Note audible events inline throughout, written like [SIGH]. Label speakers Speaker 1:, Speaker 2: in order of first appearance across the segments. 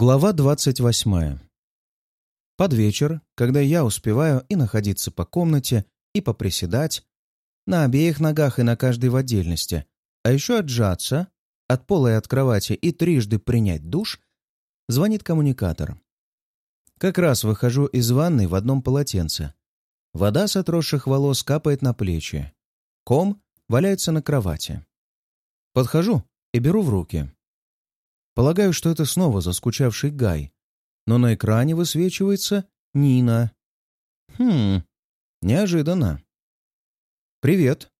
Speaker 1: Глава двадцать восьмая. Под вечер, когда я успеваю и находиться по комнате, и поприседать, на обеих ногах и на каждой в отдельности, а еще отжаться, от пола и от кровати и трижды принять душ, звонит коммуникатор. Как раз выхожу из ванной в одном полотенце. Вода с отросших волос капает на плечи. Ком валяется на кровати. Подхожу и беру в руки. Полагаю, что это снова заскучавший Гай, но на экране высвечивается Нина. Хм, неожиданно. «Привет».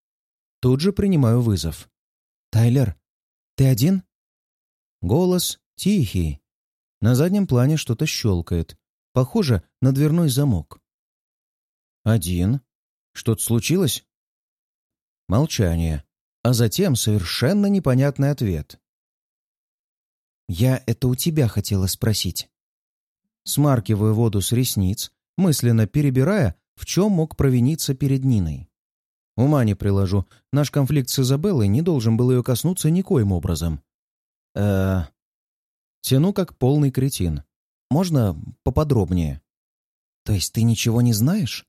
Speaker 1: Тут же принимаю вызов. «Тайлер, ты один?» Голос тихий. На заднем плане что-то щелкает. Похоже на дверной замок. «Один? Что-то случилось?» Молчание, а затем совершенно непонятный ответ. «Я это у тебя хотела спросить». Смаркиваю воду с ресниц, мысленно перебирая, в чем мог провиниться перед Ниной. Ума не приложу. Наш конфликт с Изабеллой не должен был ее коснуться никоим образом. э Тяну как полный кретин. Можно поподробнее? То есть ты ничего не знаешь?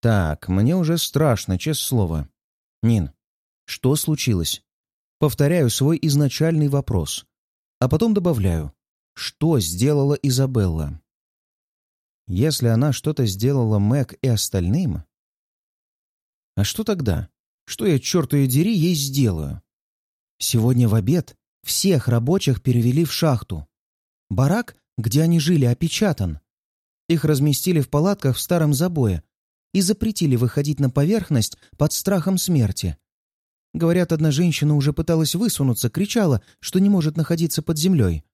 Speaker 1: Так, мне уже страшно, честное слово. Нин, что случилось? Повторяю свой изначальный вопрос. А потом добавляю, что сделала Изабелла? Если она что-то сделала Мэг и остальным, а что тогда? Что я, черт ее дери, ей сделаю? Сегодня в обед всех рабочих перевели в шахту. Барак, где они жили, опечатан. Их разместили в палатках в старом забое и запретили выходить на поверхность под страхом смерти. Говорят, одна женщина уже пыталась высунуться, кричала, что не может находиться под землей.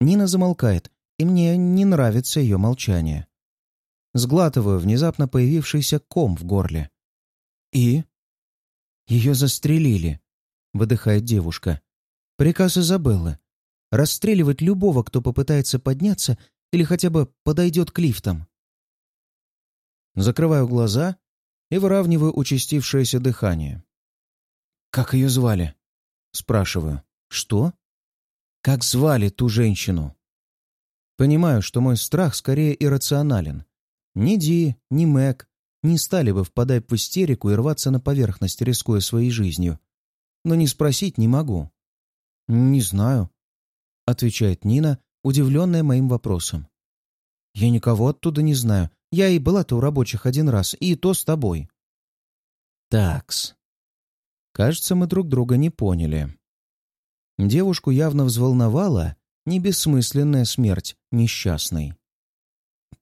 Speaker 1: Нина замолкает, и мне не нравится ее молчание. Сглатываю внезапно появившийся ком в горле. «И?» «Ее застрелили», — выдыхает девушка. «Приказ Изабеллы. Расстреливать любого, кто попытается подняться или хотя бы подойдет к лифтам». Закрываю глаза и выравниваю участившееся дыхание. «Как ее звали?» — спрашиваю. «Что?» «Как звали ту женщину?» Понимаю, что мой страх скорее иррационален. Ни Ди, ни Мэг не стали бы впадать в истерику и рваться на поверхность, рискуя своей жизнью. Но не спросить не могу. «Не знаю», — отвечает Нина, удивленная моим вопросом. «Я никого оттуда не знаю. Я и была-то у рабочих один раз, и то с тобой». «Такс». Кажется, мы друг друга не поняли. Девушку явно взволновала не бессмысленная смерть несчастной.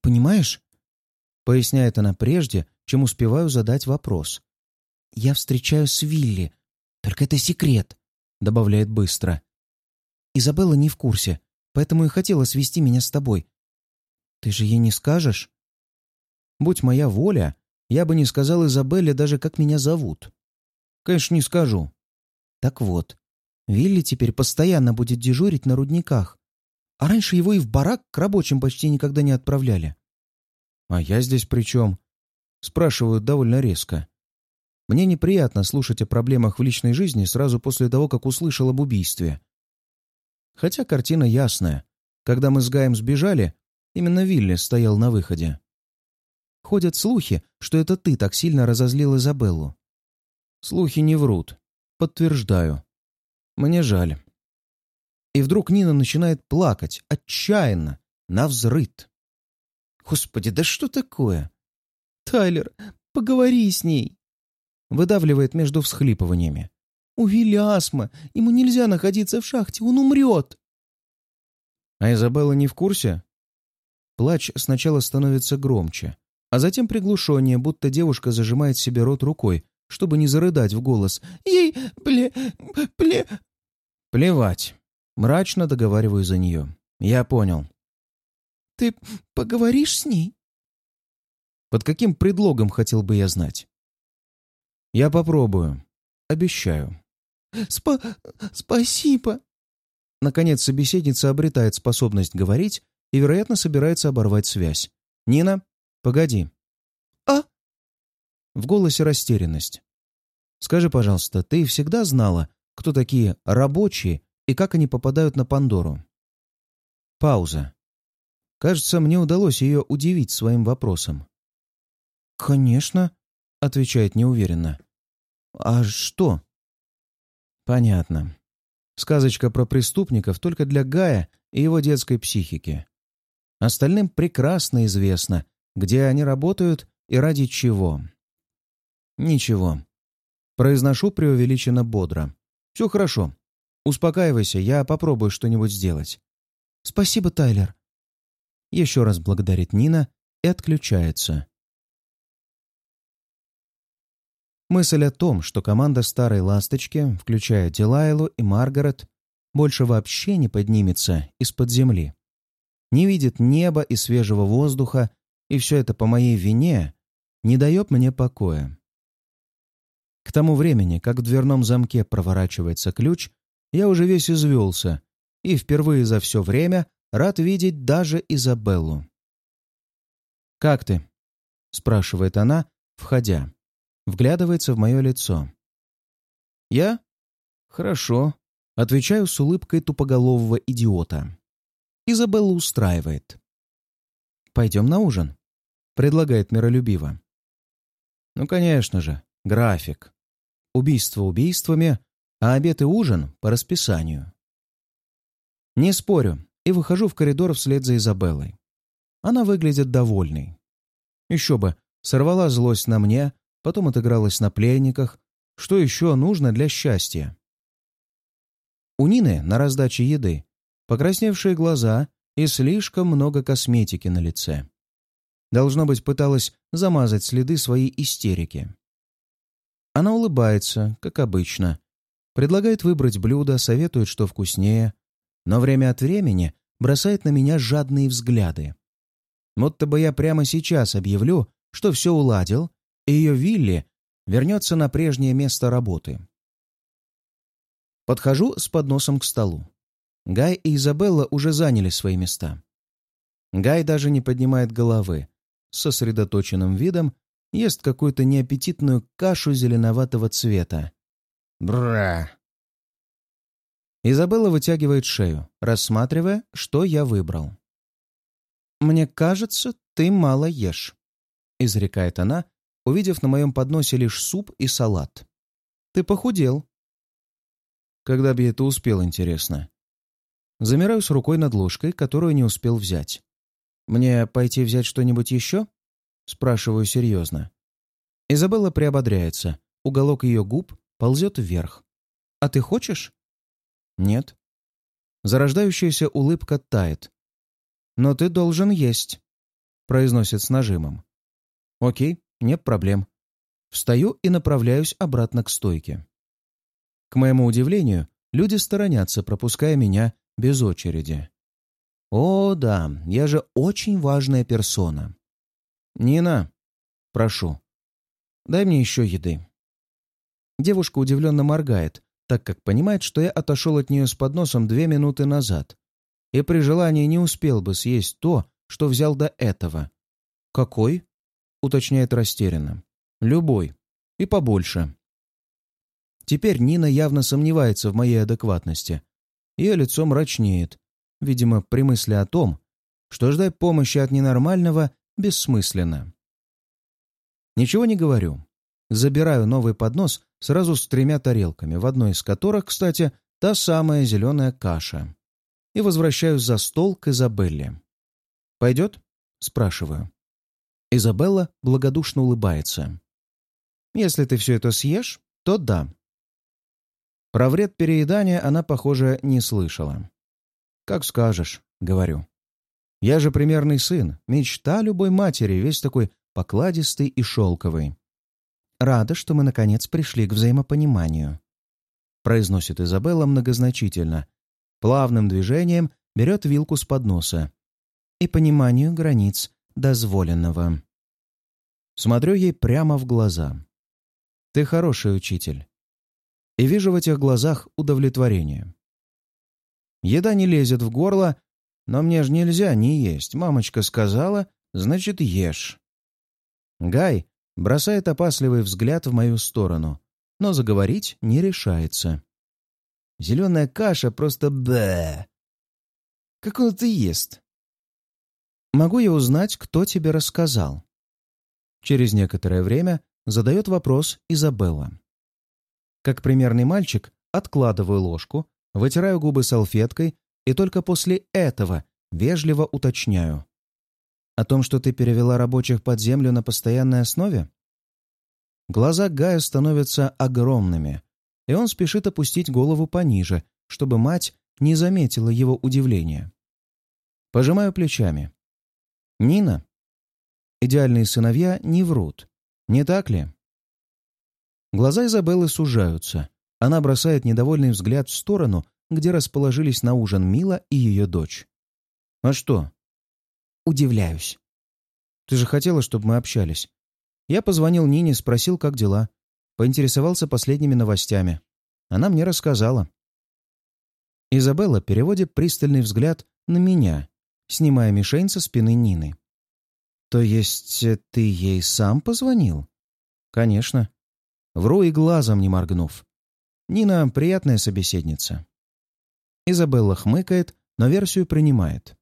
Speaker 1: «Понимаешь, Поясняет она прежде, чем успеваю задать вопрос. «Я встречаюсь с Вилли. Только это секрет», — добавляет быстро. «Изабелла не в курсе, поэтому и хотела свести меня с тобой. Ты же ей не скажешь?» «Будь моя воля, я бы не сказал Изабелле даже, как меня зовут». «Конечно, не скажу». «Так вот, Вилли теперь постоянно будет дежурить на рудниках. А раньше его и в барак к рабочим почти никогда не отправляли. «А я здесь при чем?» Спрашивают довольно резко. Мне неприятно слушать о проблемах в личной жизни сразу после того, как услышал об убийстве. Хотя картина ясная. Когда мы с Гаем сбежали, именно Вилли стоял на выходе. Ходят слухи, что это ты так сильно разозлил Изабеллу. Слухи не врут. Подтверждаю. Мне жаль. И вдруг Нина начинает плакать, отчаянно, навзрыд. Господи, да что такое? Тайлер, поговори с ней. Выдавливает между всхлипываниями. У Вилли астма. Ему нельзя находиться в шахте. Он умрет. А Изабелла не в курсе? Плач сначала становится громче, а затем приглушеннее, будто девушка зажимает себе рот рукой, чтобы не зарыдать в голос. «Ей... пле... пле...» «Плевать». Мрачно договариваю за нее. «Я понял. Ты поговоришь с ней?» Под каким предлогом хотел бы я знать? Я попробую. Обещаю. Спа спасибо. Наконец собеседница обретает способность говорить и, вероятно, собирается оборвать связь. «Нина, погоди». «А?» В голосе растерянность. «Скажи, пожалуйста, ты всегда знала, кто такие рабочие и как они попадают на Пандору?» Пауза. Кажется, мне удалось ее удивить своим вопросом. «Конечно», — отвечает неуверенно. «А что?» «Понятно. Сказочка про преступников только для Гая и его детской психики. Остальным прекрасно известно, где они работают и ради чего. Ничего. Произношу преувеличенно бодро. Все хорошо. Успокаивайся, я попробую что-нибудь сделать. Спасибо, Тайлер. Еще раз благодарит Нина и отключается. Мысль о том, что команда «Старой ласточки», включая Дилайлу и Маргарет, больше вообще не поднимется из-под земли, не видит неба и свежего воздуха, и все это по моей вине, не дает мне покоя. К тому времени, как в дверном замке проворачивается ключ, я уже весь извелся и впервые за все время рад видеть даже Изабеллу. «Как ты?» — спрашивает она, входя вглядывается в мое лицо. «Я? Хорошо», — отвечаю с улыбкой тупоголового идиота. Изабелла устраивает. «Пойдем на ужин», — предлагает миролюбиво. «Ну, конечно же, график. Убийство убийствами, а обед и ужин по расписанию». Не спорю и выхожу в коридор вслед за Изабеллой. Она выглядит довольной. Еще бы, сорвала злость на мне, потом отыгралась на пленниках. Что еще нужно для счастья? У Нины на раздаче еды покрасневшие глаза и слишком много косметики на лице. Должно быть, пыталась замазать следы своей истерики. Она улыбается, как обычно, предлагает выбрать блюдо, советует, что вкуснее, но время от времени бросает на меня жадные взгляды. Вот-то бы я прямо сейчас объявлю, что все уладил, и ее Вилли вернется на прежнее место работы. Подхожу с подносом к столу. Гай и Изабелла уже заняли свои места. Гай даже не поднимает головы, сосредоточенным видом ест какую-то неаппетитную кашу зеленоватого цвета. Бра! Изабелла вытягивает шею, рассматривая, что я выбрал. «Мне кажется, ты мало ешь», — изрекает она, увидев на моем подносе лишь суп и салат. «Ты похудел». Когда бы я это успел, интересно. Замираю с рукой над ложкой, которую не успел взять. «Мне пойти взять что-нибудь еще?» Спрашиваю серьезно. Изабелла приободряется. Уголок ее губ ползет вверх. «А ты хочешь?» «Нет». Зарождающаяся улыбка тает. «Но ты должен есть», — произносит с нажимом. «Окей, нет проблем. Встаю и направляюсь обратно к стойке. К моему удивлению, люди сторонятся, пропуская меня без очереди. О, да, я же очень важная персона. Нина, прошу, дай мне еще еды. Девушка удивленно моргает, так как понимает, что я отошел от нее с подносом две минуты назад и при желании не успел бы съесть то, что взял до этого. «Какой?» уточняет растерянно. «Любой. И побольше». Теперь Нина явно сомневается в моей адекватности. Ее лицо мрачнеет, видимо, при мысли о том, что ждать помощи от ненормального бессмысленно. Ничего не говорю. Забираю новый поднос сразу с тремя тарелками, в одной из которых, кстати, та самая зеленая каша. И возвращаюсь за стол к Изабелле. «Пойдет?» — спрашиваю. Изабелла благодушно улыбается. «Если ты все это съешь, то да». Про вред переедания она, похоже, не слышала. «Как скажешь», — говорю. «Я же примерный сын, мечта любой матери, весь такой покладистый и шелковый». «Рада, что мы, наконец, пришли к взаимопониманию», — произносит Изабелла многозначительно. Плавным движением берет вилку с подноса. «И пониманию границ дозволенного. Смотрю ей прямо в глаза. Ты хороший учитель. И вижу в этих глазах удовлетворение. Еда не лезет в горло, но мне же нельзя не есть. Мамочка сказала, значит, ешь. Гай бросает опасливый взгляд в мою сторону, но заговорить не решается. Зеленая каша просто бэ. как он это ест. Могу я узнать, кто тебе рассказал? Через некоторое время задает вопрос Изабелла. Как примерный мальчик, откладываю ложку, вытираю губы салфеткой и только после этого вежливо уточняю. О том, что ты перевела рабочих под землю на постоянной основе? Глаза Гая становятся огромными, и он спешит опустить голову пониже, чтобы мать не заметила его удивления. Пожимаю плечами. Нина? Идеальные сыновья не врут, не так ли? Глаза Изабеллы сужаются. Она бросает недовольный взгляд в сторону, где расположились на ужин Мила и ее дочь. «А что?» «Удивляюсь». «Ты же хотела, чтобы мы общались. Я позвонил Нине, спросил, как дела. Поинтересовался последними новостями. Она мне рассказала. Изабелла переводит пристальный взгляд на меня, снимая мишень со спины Нины. «То есть э, ты ей сам позвонил?» «Конечно». Вру и глазом не моргнув. Нина — приятная собеседница. Изабелла хмыкает, но версию принимает.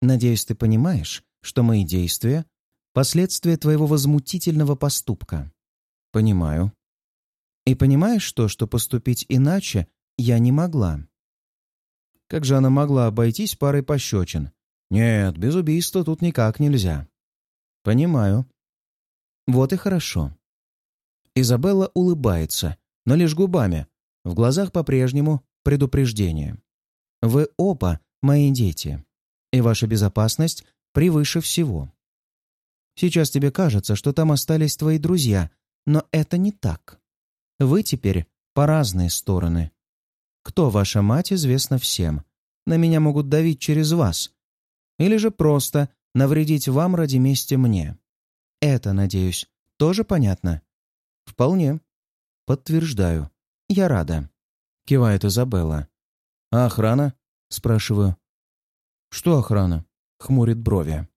Speaker 1: «Надеюсь, ты понимаешь, что мои действия Последствия твоего возмутительного поступка. Понимаю. И понимаешь то, что поступить иначе я не могла. Как же она могла обойтись парой пощечин? Нет, без убийства тут никак нельзя. Понимаю. Вот и хорошо. Изабелла улыбается, но лишь губами. В глазах по-прежнему предупреждение. Вы оба мои дети, и ваша безопасность превыше всего. Сейчас тебе кажется, что там остались твои друзья, но это не так. Вы теперь по разные стороны. Кто ваша мать, известно всем. На меня могут давить через вас. Или же просто навредить вам ради мести мне. Это, надеюсь, тоже понятно? Вполне. Подтверждаю. Я рада. Кивает Изабелла. А охрана? Спрашиваю. Что охрана? Хмурит брови.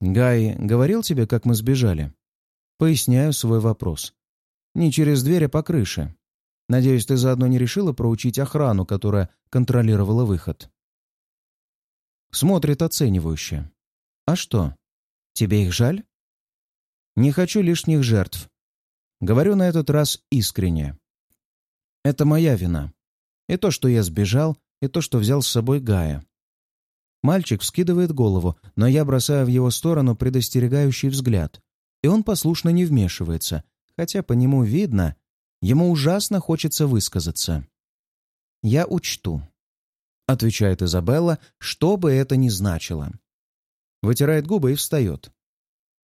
Speaker 1: «Гай говорил тебе, как мы сбежали?» Поясняю свой вопрос. «Не через дверь, а по крыше. Надеюсь, ты заодно не решила проучить охрану, которая контролировала выход?» Смотрит оценивающе. «А что, тебе их жаль?» «Не хочу лишних жертв. Говорю на этот раз искренне. Это моя вина. И то, что я сбежал, и то, что взял с собой Гая. Мальчик вскидывает голову, но я бросаю в его сторону предостерегающий взгляд, и он послушно не вмешивается, хотя по нему видно, ему ужасно хочется высказаться. «Я учту», — отвечает Изабелла, что бы это ни значило. Вытирает губы и встает.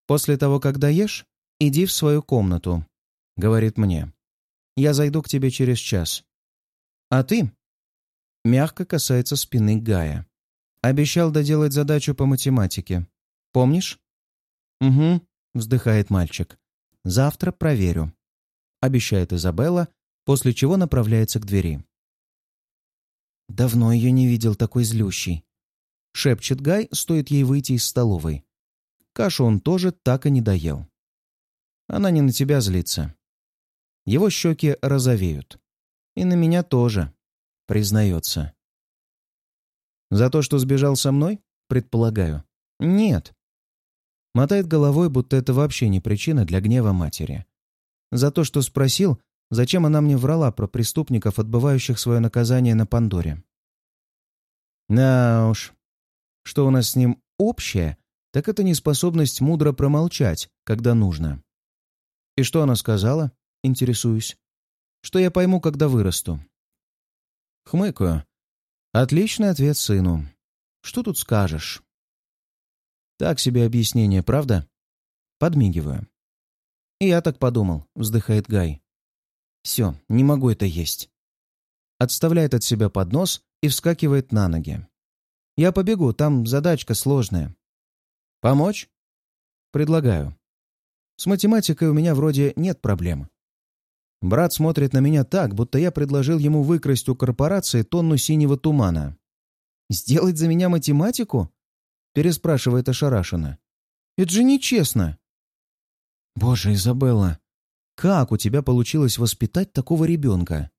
Speaker 1: «После того, как доешь, иди в свою комнату», — говорит мне. «Я зайду к тебе через час». «А ты?» Мягко касается спины Гая. Обещал доделать задачу по математике. Помнишь? Угу, вздыхает мальчик. Завтра проверю. Обещает Изабелла, после чего направляется к двери. Давно ее не видел такой злющий. Шепчет Гай, стоит ей выйти из столовой. Кашу он тоже так и не доел. Она не на тебя злится. Его щеки розовеют. И на меня тоже, признается. За то, что сбежал со мной? Предполагаю. Нет. Мотает головой, будто это вообще не причина для гнева матери. За то, что спросил, зачем она мне врала про преступников, отбывающих свое наказание на Пандоре. Да уж. Что у нас с ним общее, так это неспособность мудро промолчать, когда нужно. И что она сказала? Интересуюсь. Что я пойму, когда вырасту. Хмыкаю, Отличный ответ сыну. Что тут скажешь? Так себе объяснение, правда? Подмигиваю. И я так подумал, вздыхает Гай. Все, не могу это есть. Отставляет от себя поднос и вскакивает на ноги. Я побегу, там задачка сложная. Помочь? Предлагаю. С математикой у меня вроде нет проблем. Брат смотрит на меня так, будто я предложил ему выкрасть у корпорации тонну синего тумана. «Сделать за меня математику?» — переспрашивает ошарашенно. «Это же нечестно!» «Боже, Изабелла, как у тебя получилось воспитать такого ребенка?»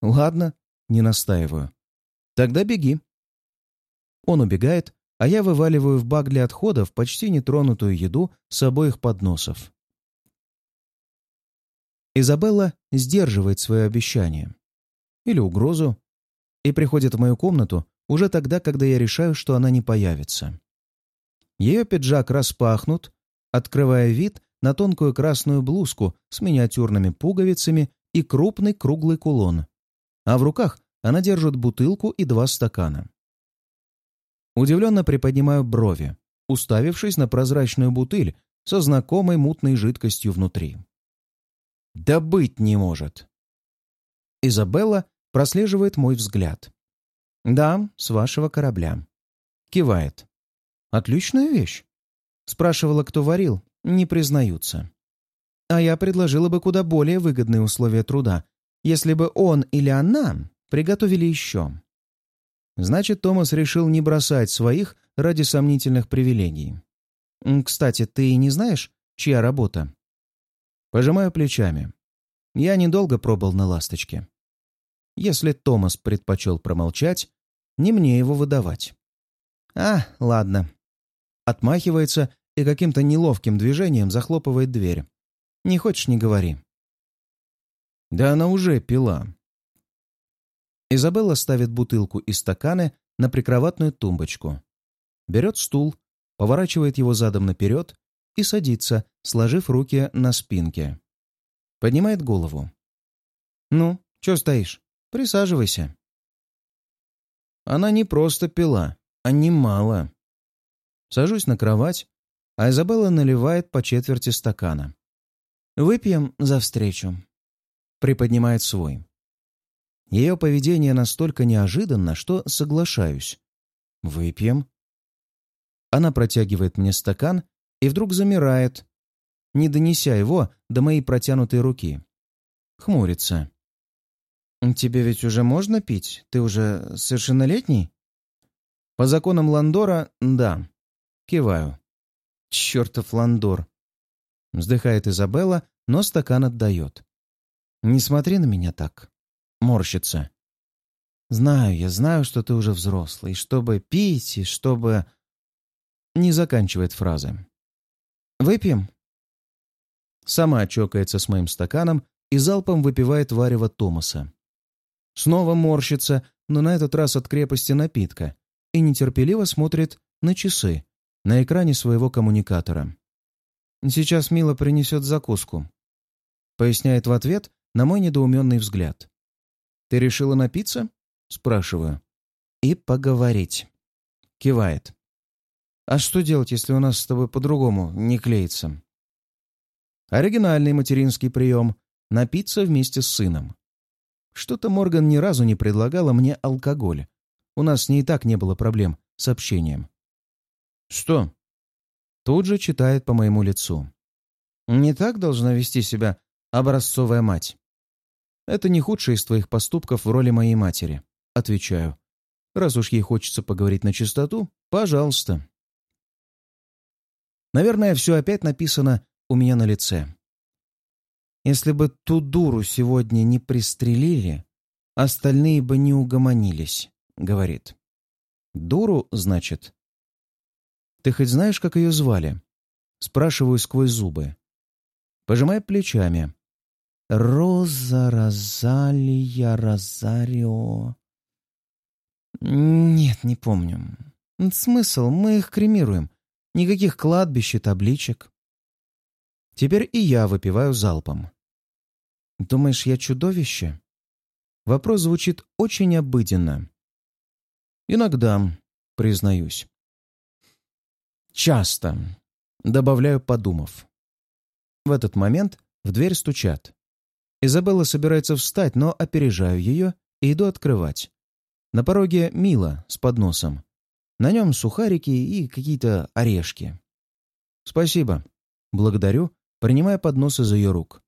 Speaker 1: «Ладно, не настаиваю. Тогда беги». Он убегает, а я вываливаю в бак для отходов почти нетронутую еду с обоих подносов. Изабелла сдерживает свое обещание. Или угрозу. И приходит в мою комнату уже тогда, когда я решаю, что она не появится. Ее пиджак распахнут, открывая вид на тонкую красную блузку с миниатюрными пуговицами и крупный круглый кулон. А в руках она держит бутылку и два стакана. Удивленно приподнимаю брови, уставившись на прозрачную бутыль со знакомой мутной жидкостью внутри. Да быть не может. Изабелла прослеживает мой взгляд. «Да, с вашего корабля». Кивает. «Отличная вещь». Спрашивала, кто варил. Не признаются. А я предложила бы куда более выгодные условия труда, если бы он или она приготовили еще. Значит, Томас решил не бросать своих ради сомнительных привилегий. Кстати, ты не знаешь, чья работа? Пожимаю плечами. Я недолго пробыл на «Ласточке». Если Томас предпочел промолчать, не мне его выдавать. А, ладно. Отмахивается и каким-то неловким движением захлопывает дверь. Не хочешь — не говори. Да она уже пила. Изабелла ставит бутылку и стаканы на прикроватную тумбочку. Берет стул, поворачивает его задом наперед и садится, сложив руки на спинке. Поднимает голову. «Ну, чё стоишь? Присаживайся». Она не просто пила, а немало. Сажусь на кровать, а Изабелла наливает по четверти стакана. «Выпьем за встречу», — приподнимает свой. Ее поведение настолько неожиданно, что соглашаюсь. «Выпьем». Она протягивает мне стакан и вдруг замирает, не донеся его до моей протянутой руки. Хмурится. «Тебе ведь уже можно пить? Ты уже совершеннолетний?» «По законам Ландора — да». Киваю. «Чертов Ландор!» Вздыхает Изабелла, но стакан отдает. «Не смотри на меня так». Морщится. «Знаю, я знаю, что ты уже взрослый, чтобы пить и чтобы...» Не заканчивает фразы. «Выпьем?» Сама чокается с моим стаканом и залпом выпивает варево Томаса. Снова морщится, но на этот раз от крепости напитка, и нетерпеливо смотрит на часы на экране своего коммуникатора. «Сейчас Мила принесет закуску», — поясняет в ответ на мой недоуменный взгляд. «Ты решила напиться?» — спрашиваю. «И поговорить». Кивает. «А что делать, если у нас с тобой по-другому не клеится?» Оригинальный материнский прием — напиться вместе с сыном. Что-то Морган ни разу не предлагала мне алкоголь. У нас с ней и так не было проблем с общением. «Что?» Тут же читает по моему лицу. «Не так должна вести себя образцовая мать?» «Это не худший из твоих поступков в роли моей матери», — отвечаю. «Раз уж ей хочется поговорить на чистоту, пожалуйста». Наверное, все опять написано у меня на лице. Если бы ту дуру сегодня не пристрелили, остальные бы не угомонились, — говорит. Дуру, значит? Ты хоть знаешь, как ее звали? Спрашиваю сквозь зубы. Пожимая плечами. Роза, Розалия, Розарио... Нет, не помню. Смысл? Мы их кремируем. Никаких кладбищ и табличек. Теперь и я выпиваю залпом. Думаешь, я чудовище? Вопрос звучит очень обыденно. Иногда, признаюсь. Часто. Добавляю, подумав. В этот момент в дверь стучат. Изабелла собирается встать, но опережаю ее и иду открывать. На пороге Мила с подносом. На нем сухарики и какие-то орешки. «Спасибо». Благодарю, принимая поднос из ее рук.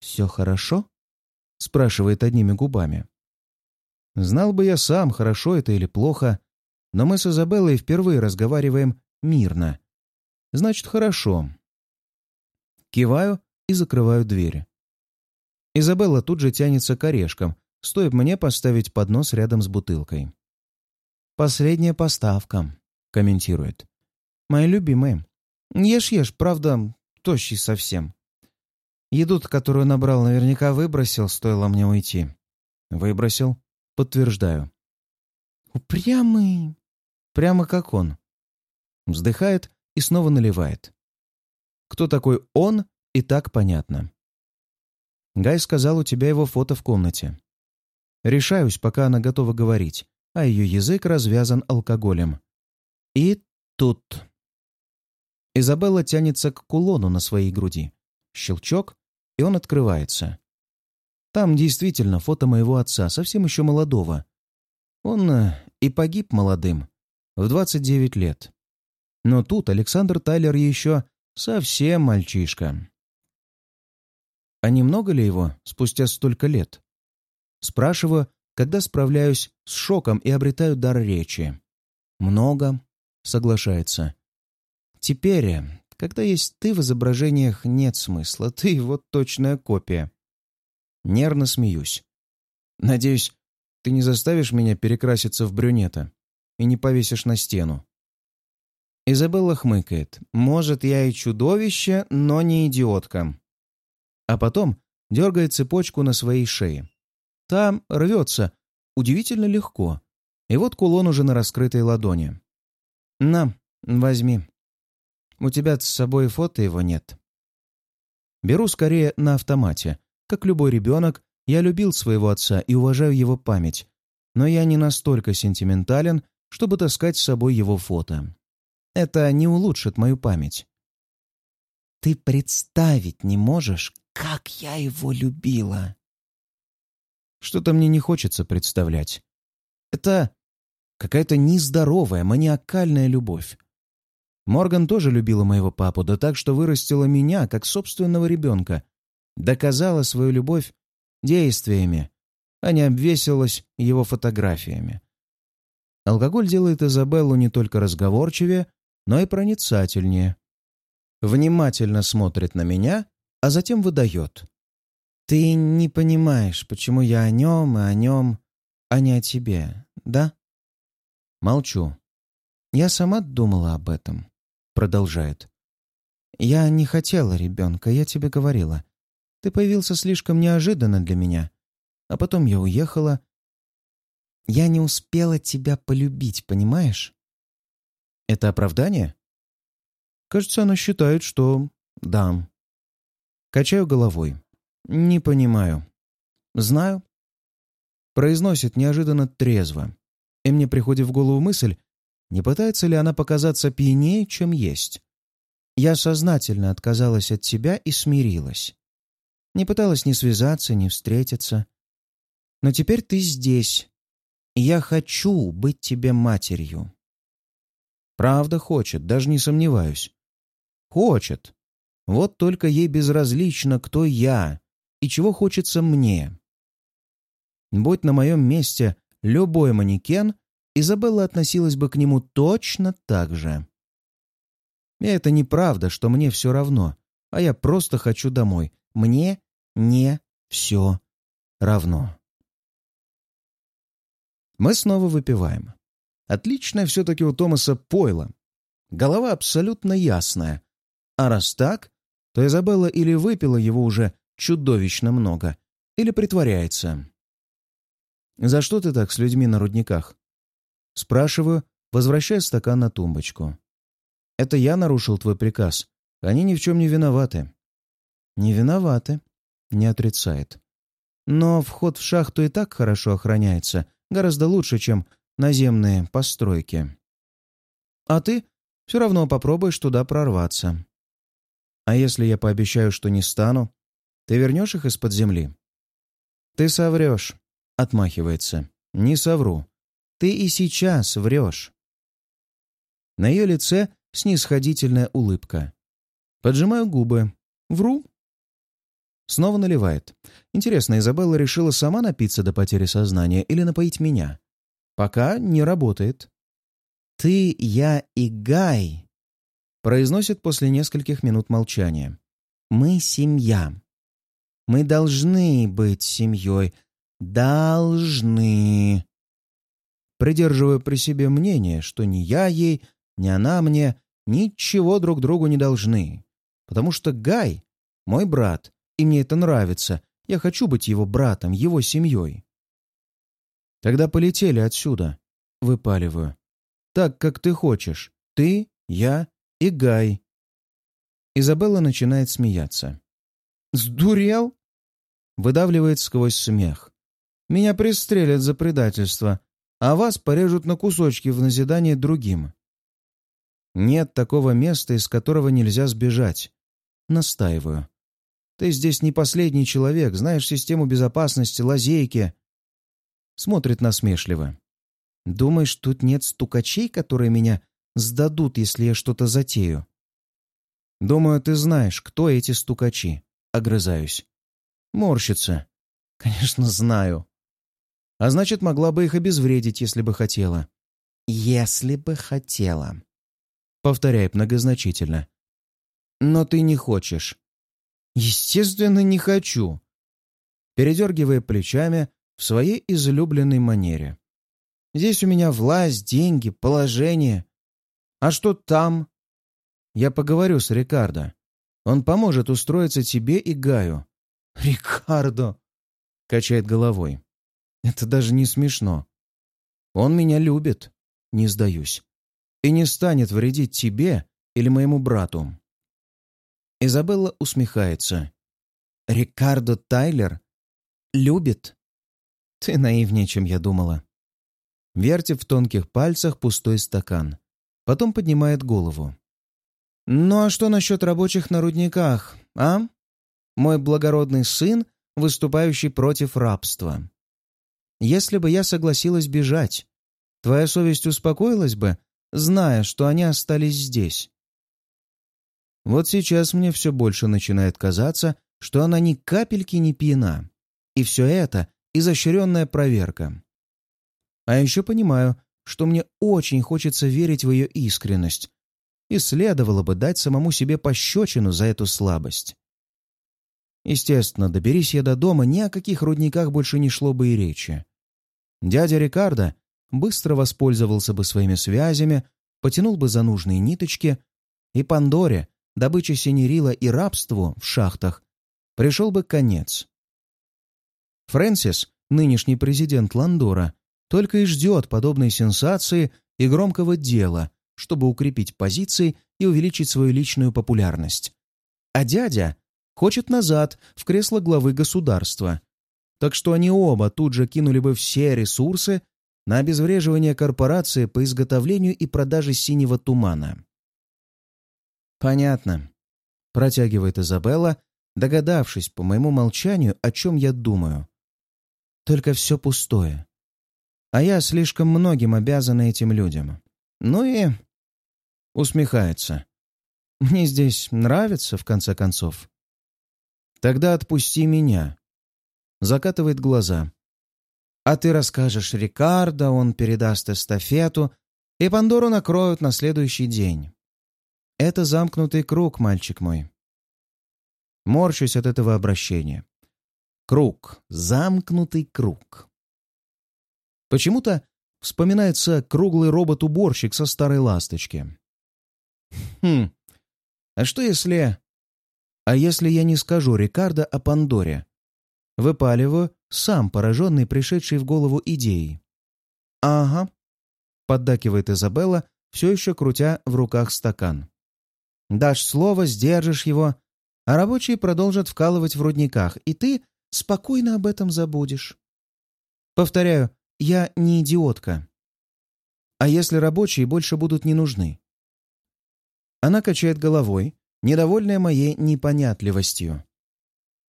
Speaker 1: «Все хорошо?» — спрашивает одними губами. Знал бы я сам, хорошо это или плохо, но мы с Изабеллой впервые разговариваем мирно. Значит, хорошо. Киваю и закрываю дверь. Изабелла тут же тянется к орешкам, стоит мне поставить поднос рядом с бутылкой. «Последняя поставка», — комментирует. «Мои любимые. Ешь-ешь, правда, тощий совсем. Еду которую набрал, наверняка выбросил, стоило мне уйти». «Выбросил?» «Подтверждаю». «Упрямый». «Прямо как он». Вздыхает и снова наливает. Кто такой он, и так понятно. Гай сказал, у тебя его фото в комнате. Решаюсь, пока она готова говорить, а ее язык развязан алкоголем. И тут... Изабелла тянется к кулону на своей груди. Щелчок, и он открывается. Там действительно фото моего отца, совсем еще молодого. Он э, и погиб молодым, в 29 лет. Но тут Александр Тайлер еще совсем мальчишка. А немного ли его спустя столько лет? Спрашиваю, когда справляюсь с шоком и обретаю дар речи. «Много», — соглашается. «Теперь, когда есть ты в изображениях, нет смысла. Ты [LAUGHS] его точная копия». Нервно смеюсь. «Надеюсь, ты не заставишь меня перекраситься в брюнета и не повесишь на стену». Изабелла хмыкает. «Может, я и чудовище, но не идиотка». А потом дергает цепочку на своей шее. Там рвется удивительно легко. И вот кулон уже на раскрытой ладони. «На, возьми. У тебя с собой фото его нет». Беру скорее на автомате. Как любой ребенок, я любил своего отца и уважаю его память. Но я не настолько сентиментален, чтобы таскать с собой его фото. Это не улучшит мою память. Ты представить не можешь, как я его любила. Что-то мне не хочется представлять. Это какая-то нездоровая, маниакальная любовь. Морган тоже любила моего папу, да так, что вырастила меня, как собственного ребенка. Доказала свою любовь действиями, а не обвесилась его фотографиями. Алкоголь делает Изабеллу не только разговорчивее, но и проницательнее. Внимательно смотрит на меня, а затем выдает. «Ты не понимаешь, почему я о нем и о нем, а не о тебе, да?» Молчу. «Я сама думала об этом», — продолжает. «Я не хотела ребенка, я тебе говорила. Ты появился слишком неожиданно для меня. А потом я уехала. Я не успела тебя полюбить, понимаешь?» «Это оправдание?» Кажется, она считает, что да. Качаю головой. «Не понимаю». «Знаю». Произносит неожиданно трезво. И мне приходит в голову мысль, не пытается ли она показаться пьянее, чем есть. Я сознательно отказалась от тебя и смирилась. Не пыталась ни связаться, ни встретиться. Но теперь ты здесь, и я хочу быть тебе матерью. Правда хочет, даже не сомневаюсь. Хочет. Вот только ей безразлично, кто я и чего хочется мне. Будь на моем месте любой манекен, Изабелла относилась бы к нему точно так же. И это неправда, что мне все равно, а я просто хочу домой. Мне не все равно. Мы снова выпиваем. Отличное все-таки у Томаса пойло. Голова абсолютно ясная. А раз так, то Изабелла или выпила его уже чудовищно много, или притворяется. «За что ты так с людьми на рудниках?» Спрашиваю, возвращая стакан на тумбочку. «Это я нарушил твой приказ. Они ни в чем не виноваты». «Не виноваты», — не отрицает. «Но вход в шахту и так хорошо охраняется, гораздо лучше, чем наземные постройки. А ты все равно попробуешь туда прорваться. А если я пообещаю, что не стану, ты вернешь их из-под земли? Ты соврешь, отмахивается. Не совру. Ты и сейчас врешь. На ее лице снисходительная улыбка. Поджимаю губы. Вру. Снова наливает. Интересно, Изабелла решила сама напиться до потери сознания или напоить меня? Пока не работает. «Ты, я и Гай произносит после нескольких минут молчания. «Мы семья. Мы должны быть семьей. Должны». придерживаю при себе мнение, что ни я ей, ни она мне ничего друг другу не должны, потому что Гай — мой брат, и мне это нравится, я хочу быть его братом, его семьей. Тогда полетели отсюда, выпаливаю. Так, как ты хочешь. Ты, я и Гай. Изабелла начинает смеяться. «Сдурел?» Выдавливает сквозь смех. «Меня пристрелят за предательство, а вас порежут на кусочки в назидание другим. Нет такого места, из которого нельзя сбежать. Настаиваю. Ты здесь не последний человек, знаешь систему безопасности, лазейки. Смотрит насмешливо. Думаешь, тут нет стукачей, которые меня сдадут, если я что-то затею? Думаю, ты знаешь, кто эти стукачи. Огрызаюсь. Морщится. Конечно, знаю. А значит, могла бы их обезвредить, если бы хотела. Если бы хотела. Повторяет многозначительно. Но ты не хочешь. Естественно, не хочу. Передергивая плечами в своей излюбленной манере. Здесь у меня власть, деньги, положение. А что там? Я поговорю с Рикардо. Он поможет устроиться тебе и Гаю. Рикардо! Качает головой. Это даже не смешно. Он меня любит, не сдаюсь. И не станет вредить тебе или моему брату. Изабелла усмехается. Рикардо Тайлер любит? Ты наивнее, чем я думала. Вертит в тонких пальцах пустой стакан. Потом поднимает голову. «Ну а что насчет рабочих на рудниках, а? Мой благородный сын, выступающий против рабства. Если бы я согласилась бежать, твоя совесть успокоилась бы, зная, что они остались здесь. Вот сейчас мне все больше начинает казаться, что она ни капельки не пьяна. И все это — изощренная проверка. А еще понимаю, что мне очень хочется верить в ее искренность, и следовало бы дать самому себе пощечину за эту слабость. Естественно, доберись я до дома, ни о каких рудниках больше не шло бы и речи. Дядя Рикардо быстро воспользовался бы своими связями, потянул бы за нужные ниточки, и Пандоре, добыче синерила и рабству в шахтах, пришел бы конец. Фрэнсис, нынешний президент Ландора, только и ждет подобной сенсации и громкого дела, чтобы укрепить позиции и увеличить свою личную популярность. А дядя хочет назад, в кресло главы государства. Так что они оба тут же кинули бы все ресурсы на обезвреживание корпорации по изготовлению и продаже синего тумана. «Понятно», — протягивает Изабелла, догадавшись по моему молчанию, о чем я думаю. «Только все пустое. А я слишком многим обязана этим людям. Ну и...» Усмехается. «Мне здесь нравится, в конце концов». «Тогда отпусти меня». Закатывает глаза. «А ты расскажешь Рикардо, он передаст эстафету, и Пандору накроют на следующий день. Это замкнутый круг, мальчик мой». Морщусь от этого обращения. Круг. Замкнутый круг. Почему-то вспоминается круглый робот-уборщик со старой ласточки. Хм, а что если... А если я не скажу Рикардо о Пандоре? Выпаливаю, сам пораженный, пришедший в голову идеей. «Ага», — поддакивает Изабелла, все еще крутя в руках стакан. «Дашь слово, сдержишь его, а рабочие продолжат вкалывать в рудниках, и ты спокойно об этом забудешь. Повторяю, я не идиотка. А если рабочие больше будут не нужны? Она качает головой, недовольная моей непонятливостью.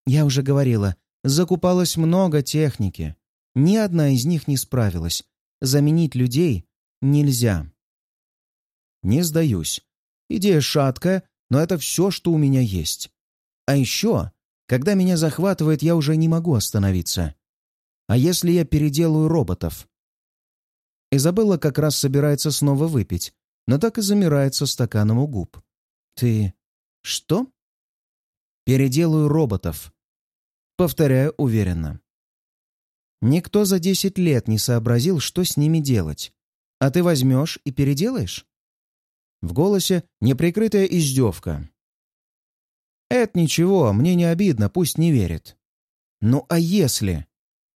Speaker 1: Я уже говорила, закупалось много техники. Ни одна из них не справилась. Заменить людей нельзя. Не сдаюсь. Идея шаткая, но это все, что у меня есть. А еще, когда меня захватывает, я уже не могу остановиться. А если я переделаю роботов? Изабелла как раз собирается снова выпить, но так и замирает со стаканом у губ. Ты... что? Переделаю роботов. Повторяю уверенно. Никто за десять лет не сообразил, что с ними делать. А ты возьмешь и переделаешь?» В голосе неприкрытая издевка. «Это ничего, мне не обидно, пусть не верит». «Ну а если?»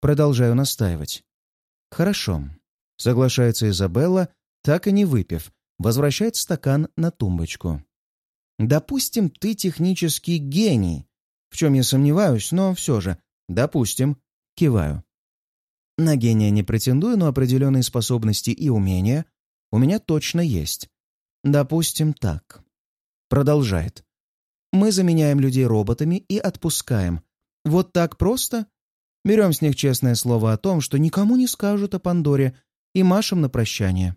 Speaker 1: Продолжаю настаивать. «Хорошо», — соглашается Изабелла, так и не выпив, возвращает стакан на тумбочку. «Допустим, ты технический гений, в чем я сомневаюсь, но все же, допустим, киваю. На гения не претендую, но определенные способности и умения у меня точно есть. Допустим, так. Продолжает. Мы заменяем людей роботами и отпускаем. Вот так просто? Берем с них честное слово о том, что никому не скажут о Пандоре, и машем на прощание.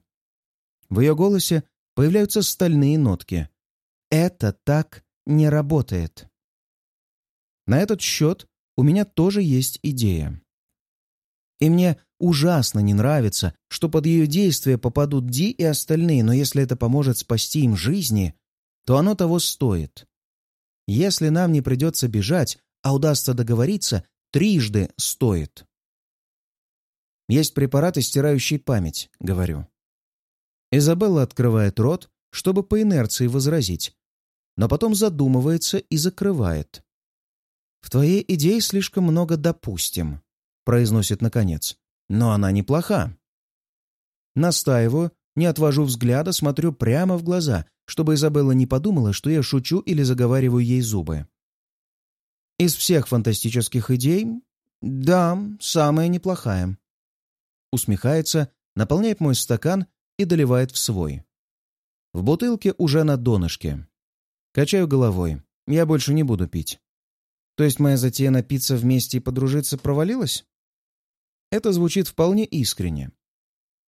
Speaker 1: В ее голосе появляются стальные нотки. Это так не работает. На этот счет у меня тоже есть идея. И мне ужасно не нравится, что под ее действия попадут Ди и остальные, но если это поможет спасти им жизни, то оно того стоит. Если нам не придется бежать, а удастся договориться, трижды стоит. Есть препараты, стирающие память, говорю. Изабелла открывает рот, чтобы по инерции возразить, но потом задумывается и закрывает. В твоей идее слишком много «допустим» произносит наконец. «Но она неплоха». Настаиваю, не отвожу взгляда, смотрю прямо в глаза, чтобы Изабелла не подумала, что я шучу или заговариваю ей зубы. Из всех фантастических идей, да, самая неплохая. Усмехается, наполняет мой стакан и доливает в свой. В бутылке уже на донышке. Качаю головой. Я больше не буду пить. То есть моя затея напиться вместе и подружиться провалилась? Это звучит вполне искренне.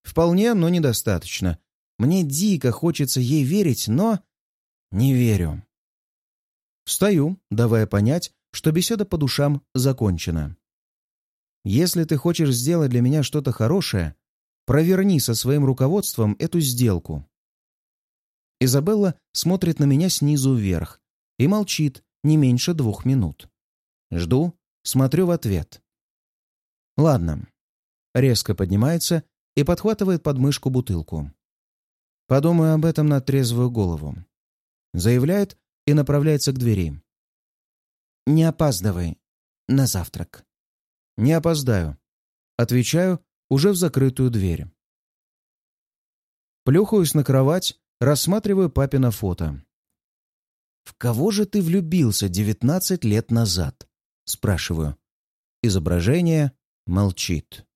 Speaker 1: Вполне, но недостаточно. Мне дико хочется ей верить, но... Не верю. Встаю, давая понять, что беседа по душам закончена. Если ты хочешь сделать для меня что-то хорошее, проверни со своим руководством эту сделку. Изабелла смотрит на меня снизу вверх и молчит не меньше двух минут. Жду, смотрю в ответ. Ладно. Резко поднимается и подхватывает под мышку бутылку. Подумаю об этом на трезвую голову. Заявляет и направляется к двери. «Не опаздывай на завтрак». «Не опоздаю». Отвечаю уже в закрытую дверь. Плюхаюсь на кровать, рассматриваю папино фото. «В кого же ты влюбился девятнадцать лет назад?» Спрашиваю. Изображение молчит.